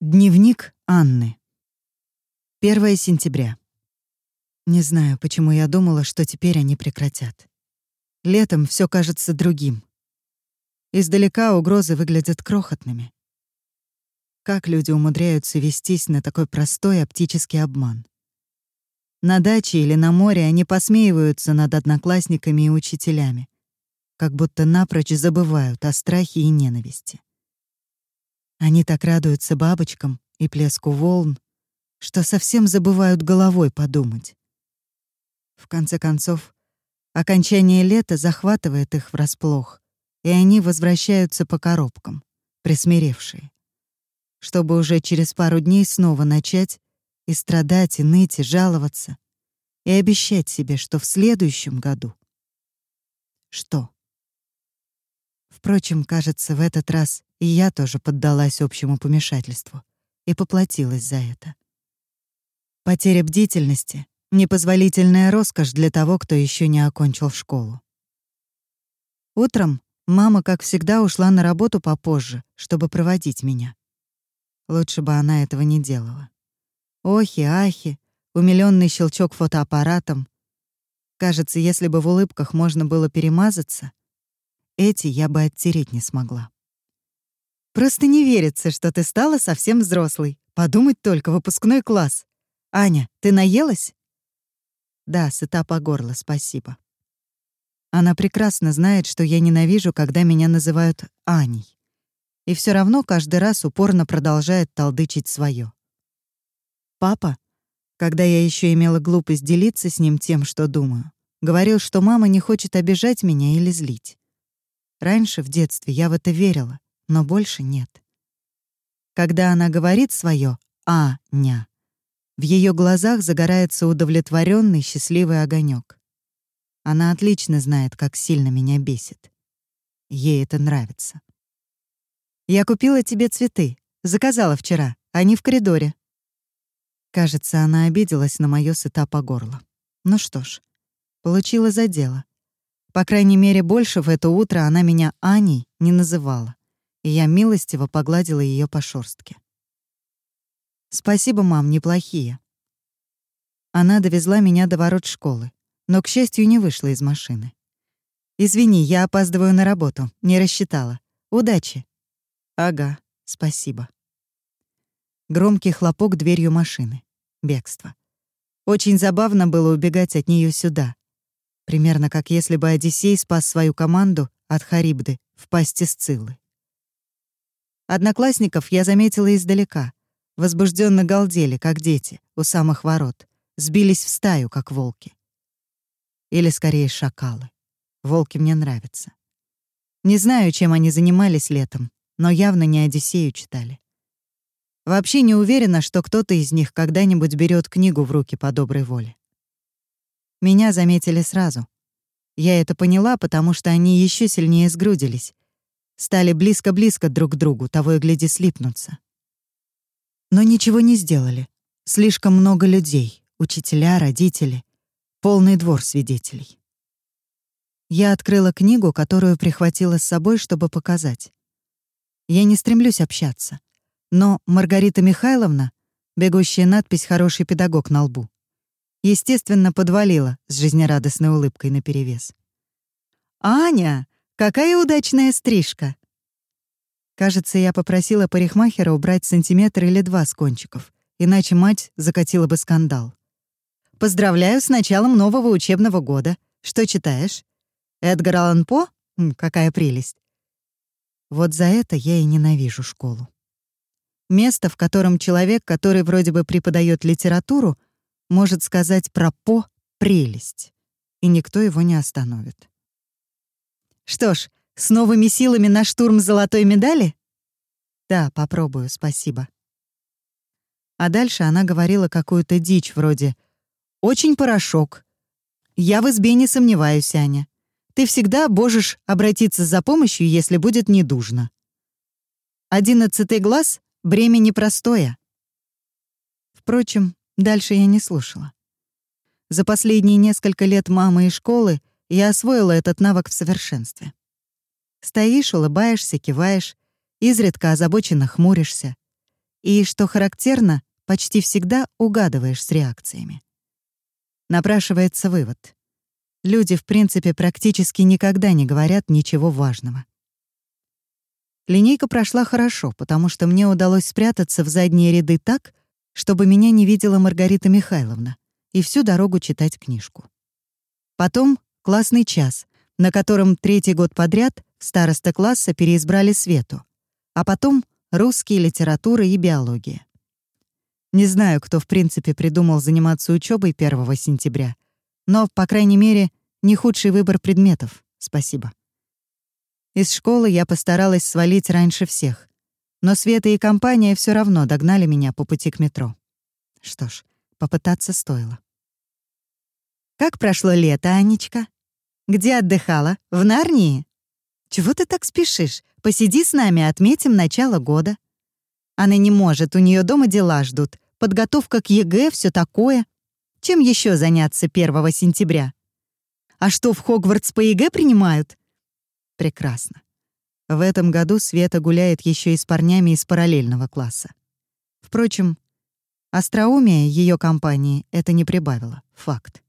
Дневник Анны. 1 сентября. Не знаю, почему я думала, что теперь они прекратят. Летом все кажется другим. Издалека угрозы выглядят крохотными. Как люди умудряются вестись на такой простой оптический обман? На даче или на море они посмеиваются над одноклассниками и учителями, как будто напрочь забывают о страхе и ненависти. Они так радуются бабочкам и плеску волн, что совсем забывают головой подумать. В конце концов, окончание лета захватывает их врасплох, и они возвращаются по коробкам, присмиревшие, чтобы уже через пару дней снова начать и страдать, и ныть, и жаловаться, и обещать себе, что в следующем году... Что? Впрочем, кажется, в этот раз и я тоже поддалась общему помешательству и поплатилась за это. Потеря бдительности — непозволительная роскошь для того, кто еще не окончил школу. Утром мама, как всегда, ушла на работу попозже, чтобы проводить меня. Лучше бы она этого не делала. Охи, ахи, умилённый щелчок фотоаппаратом. Кажется, если бы в улыбках можно было перемазаться, эти я бы оттереть не смогла. Просто не верится, что ты стала совсем взрослой. Подумать только, выпускной класс. Аня, ты наелась? Да, сыта по горло, спасибо. Она прекрасно знает, что я ненавижу, когда меня называют Аней. И все равно каждый раз упорно продолжает толдычить свое. Папа, когда я еще имела глупость делиться с ним тем, что думаю, говорил, что мама не хочет обижать меня или злить. Раньше, в детстве, я в это верила, но больше нет. Когда она говорит свое «а-ня», в ее глазах загорается удовлетворенный счастливый огонек. Она отлично знает, как сильно меня бесит. Ей это нравится. «Я купила тебе цветы. Заказала вчера. Они в коридоре». Кажется, она обиделась на моё сыта по горло. Ну что ж, получила за дело. По крайней мере, больше в это утро она меня Аней не называла, и я милостиво погладила ее по шорстке. «Спасибо, мам, неплохие». Она довезла меня до ворот школы, но, к счастью, не вышла из машины. «Извини, я опаздываю на работу, не рассчитала. Удачи». «Ага, спасибо». Громкий хлопок дверью машины. Бегство. Очень забавно было убегать от нее сюда, Примерно как если бы Одиссей спас свою команду от Харибды в пасти Сциллы. Одноклассников я заметила издалека. Возбужденно галдели, как дети, у самых ворот. Сбились в стаю, как волки. Или, скорее, шакалы. Волки мне нравятся. Не знаю, чем они занимались летом, но явно не Одиссею читали. Вообще не уверена, что кто-то из них когда-нибудь берет книгу в руки по доброй воле. Меня заметили сразу. Я это поняла, потому что они еще сильнее сгрудились. Стали близко-близко друг к другу, того и гляди слипнуться. Но ничего не сделали. Слишком много людей, учителя, родители, полный двор свидетелей. Я открыла книгу, которую прихватила с собой, чтобы показать. Я не стремлюсь общаться. Но Маргарита Михайловна, бегущая надпись «Хороший педагог» на лбу, естественно, подвалила с жизнерадостной улыбкой наперевес. «Аня, какая удачная стрижка!» Кажется, я попросила парикмахера убрать сантиметр или два с кончиков, иначе мать закатила бы скандал. «Поздравляю с началом нового учебного года. Что читаешь? Эдгар Аллан По? Какая прелесть!» Вот за это я и ненавижу школу. Место, в котором человек, который вроде бы преподает литературу, может сказать про По прелесть, и никто его не остановит. Что ж, с новыми силами на штурм золотой медали? Да, попробую, спасибо. А дальше она говорила какую-то дичь вроде «Очень порошок. Я в избе не сомневаюсь, Аня. Ты всегда можешь обратиться за помощью, если будет недужно. Одиннадцатый глаз — бремя непростое». Впрочем, Дальше я не слушала. За последние несколько лет мамы и школы я освоила этот навык в совершенстве. Стоишь, улыбаешься, киваешь, изредка озабоченно хмуришься. и, что характерно, почти всегда угадываешь с реакциями. Напрашивается вывод. Люди, в принципе, практически никогда не говорят ничего важного. Линейка прошла хорошо, потому что мне удалось спрятаться в задние ряды так, чтобы меня не видела Маргарита Михайловна, и всю дорогу читать книжку. Потом классный час, на котором третий год подряд староста класса переизбрали Свету, а потом русский, литература и биология. Не знаю, кто в принципе придумал заниматься учебой 1 сентября, но, по крайней мере, не худший выбор предметов, спасибо. Из школы я постаралась свалить раньше всех, но Света и компания все равно догнали меня по пути к метро. Что ж, попытаться стоило. «Как прошло лето, Анечка? Где отдыхала? В Нарнии? Чего ты так спешишь? Посиди с нами, отметим начало года». Она не может, у нее дома дела ждут. Подготовка к ЕГЭ, все такое. Чем еще заняться 1 сентября? А что, в Хогвартс по ЕГЭ принимают? Прекрасно. В этом году Света гуляет еще и с парнями из параллельного класса. Впрочем, остроумие ее компании это не прибавило. Факт.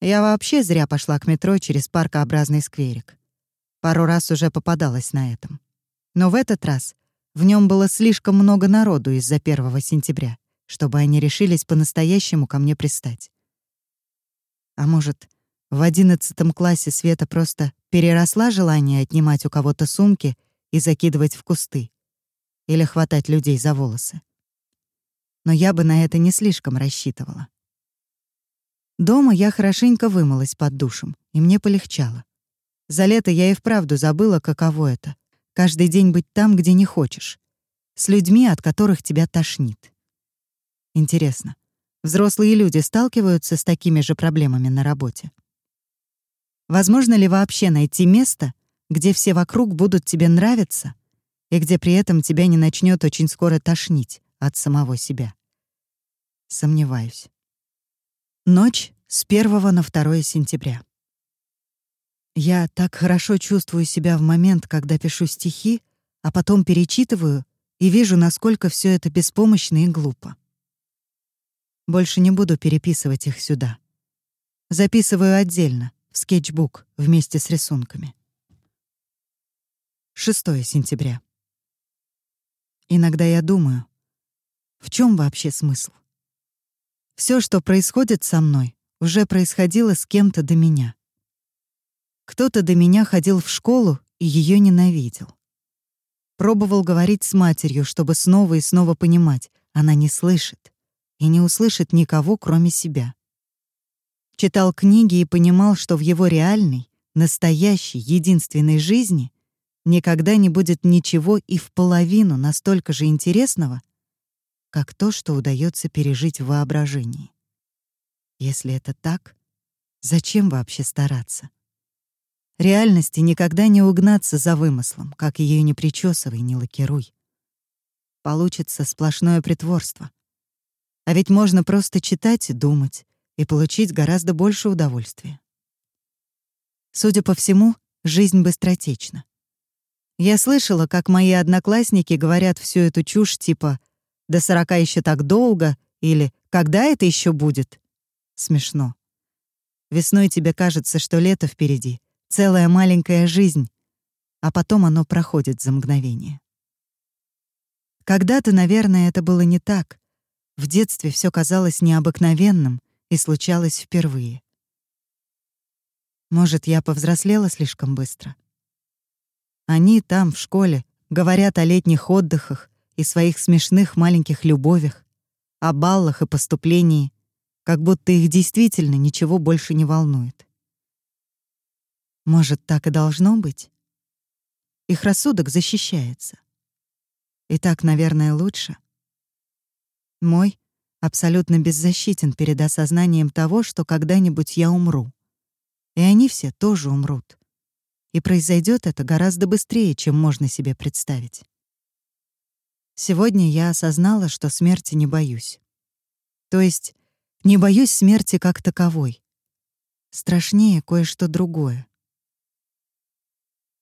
Я вообще зря пошла к метро через паркообразный скверик. Пару раз уже попадалась на этом. Но в этот раз в нем было слишком много народу из-за 1 сентября, чтобы они решились по-настоящему ко мне пристать. А может, в одиннадцатом классе Света просто переросла желание отнимать у кого-то сумки и закидывать в кусты или хватать людей за волосы. Но я бы на это не слишком рассчитывала. Дома я хорошенько вымылась под душем, и мне полегчало. За лето я и вправду забыла, каково это Каждый день быть там, где не хочешь. С людьми, от которых тебя тошнит. Интересно, взрослые люди сталкиваются с такими же проблемами на работе? Возможно ли вообще найти место, где все вокруг будут тебе нравиться и где при этом тебя не начнет очень скоро тошнить от самого себя? Сомневаюсь. Ночь с 1 на 2 сентября. Я так хорошо чувствую себя в момент, когда пишу стихи, а потом перечитываю и вижу, насколько все это беспомощно и глупо. Больше не буду переписывать их сюда. Записываю отдельно, в скетчбук, вместе с рисунками. 6 сентября. Иногда я думаю, в чем вообще смысл? Все, что происходит со мной, уже происходило с кем-то до меня. Кто-то до меня ходил в школу и ее ненавидел. Пробовал говорить с матерью, чтобы снова и снова понимать, она не слышит и не услышит никого, кроме себя. Читал книги и понимал, что в его реальной, настоящей, единственной жизни никогда не будет ничего и в половину настолько же интересного, как то, что удается пережить в воображении. Если это так, зачем вообще стараться? Реальности никогда не угнаться за вымыслом, как ее не причесывай, не лакируй. Получится сплошное притворство. А ведь можно просто читать и думать, и получить гораздо больше удовольствия. Судя по всему, жизнь быстротечна. Я слышала, как мои одноклассники говорят всю эту чушь типа «до сорока еще так долго» или «когда это еще будет?» Смешно. Весной тебе кажется, что лето впереди, целая маленькая жизнь, а потом оно проходит за мгновение. Когда-то, наверное, это было не так. В детстве все казалось необыкновенным и случалось впервые. Может, я повзрослела слишком быстро? Они там, в школе, говорят о летних отдыхах и своих смешных маленьких любовях, о баллах и поступлении, как будто их действительно ничего больше не волнует. Может, так и должно быть? Их рассудок защищается. И так, наверное, лучше. Мой абсолютно беззащитен перед осознанием того, что когда-нибудь я умру. И они все тоже умрут. И произойдет это гораздо быстрее, чем можно себе представить. Сегодня я осознала, что смерти не боюсь. То есть не боюсь смерти как таковой. Страшнее кое-что другое.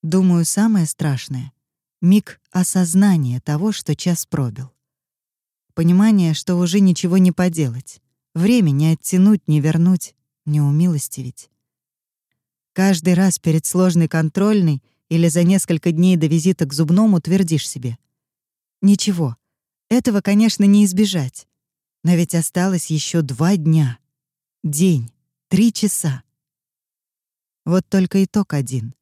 Думаю, самое страшное — миг осознания того, что час пробил, Понимание, что уже ничего не поделать. Время не оттянуть, не вернуть, не умилостивить. Каждый раз перед сложной контрольной или за несколько дней до визита к зубному твердишь себе. Ничего, этого, конечно, не избежать. Но ведь осталось еще два дня. День, три часа. Вот только итог один.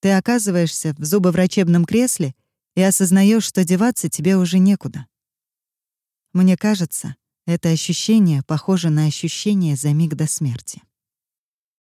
Ты оказываешься в зубоврачебном кресле и осознаешь, что деваться тебе уже некуда. Мне кажется, это ощущение похоже на ощущение за миг до смерти.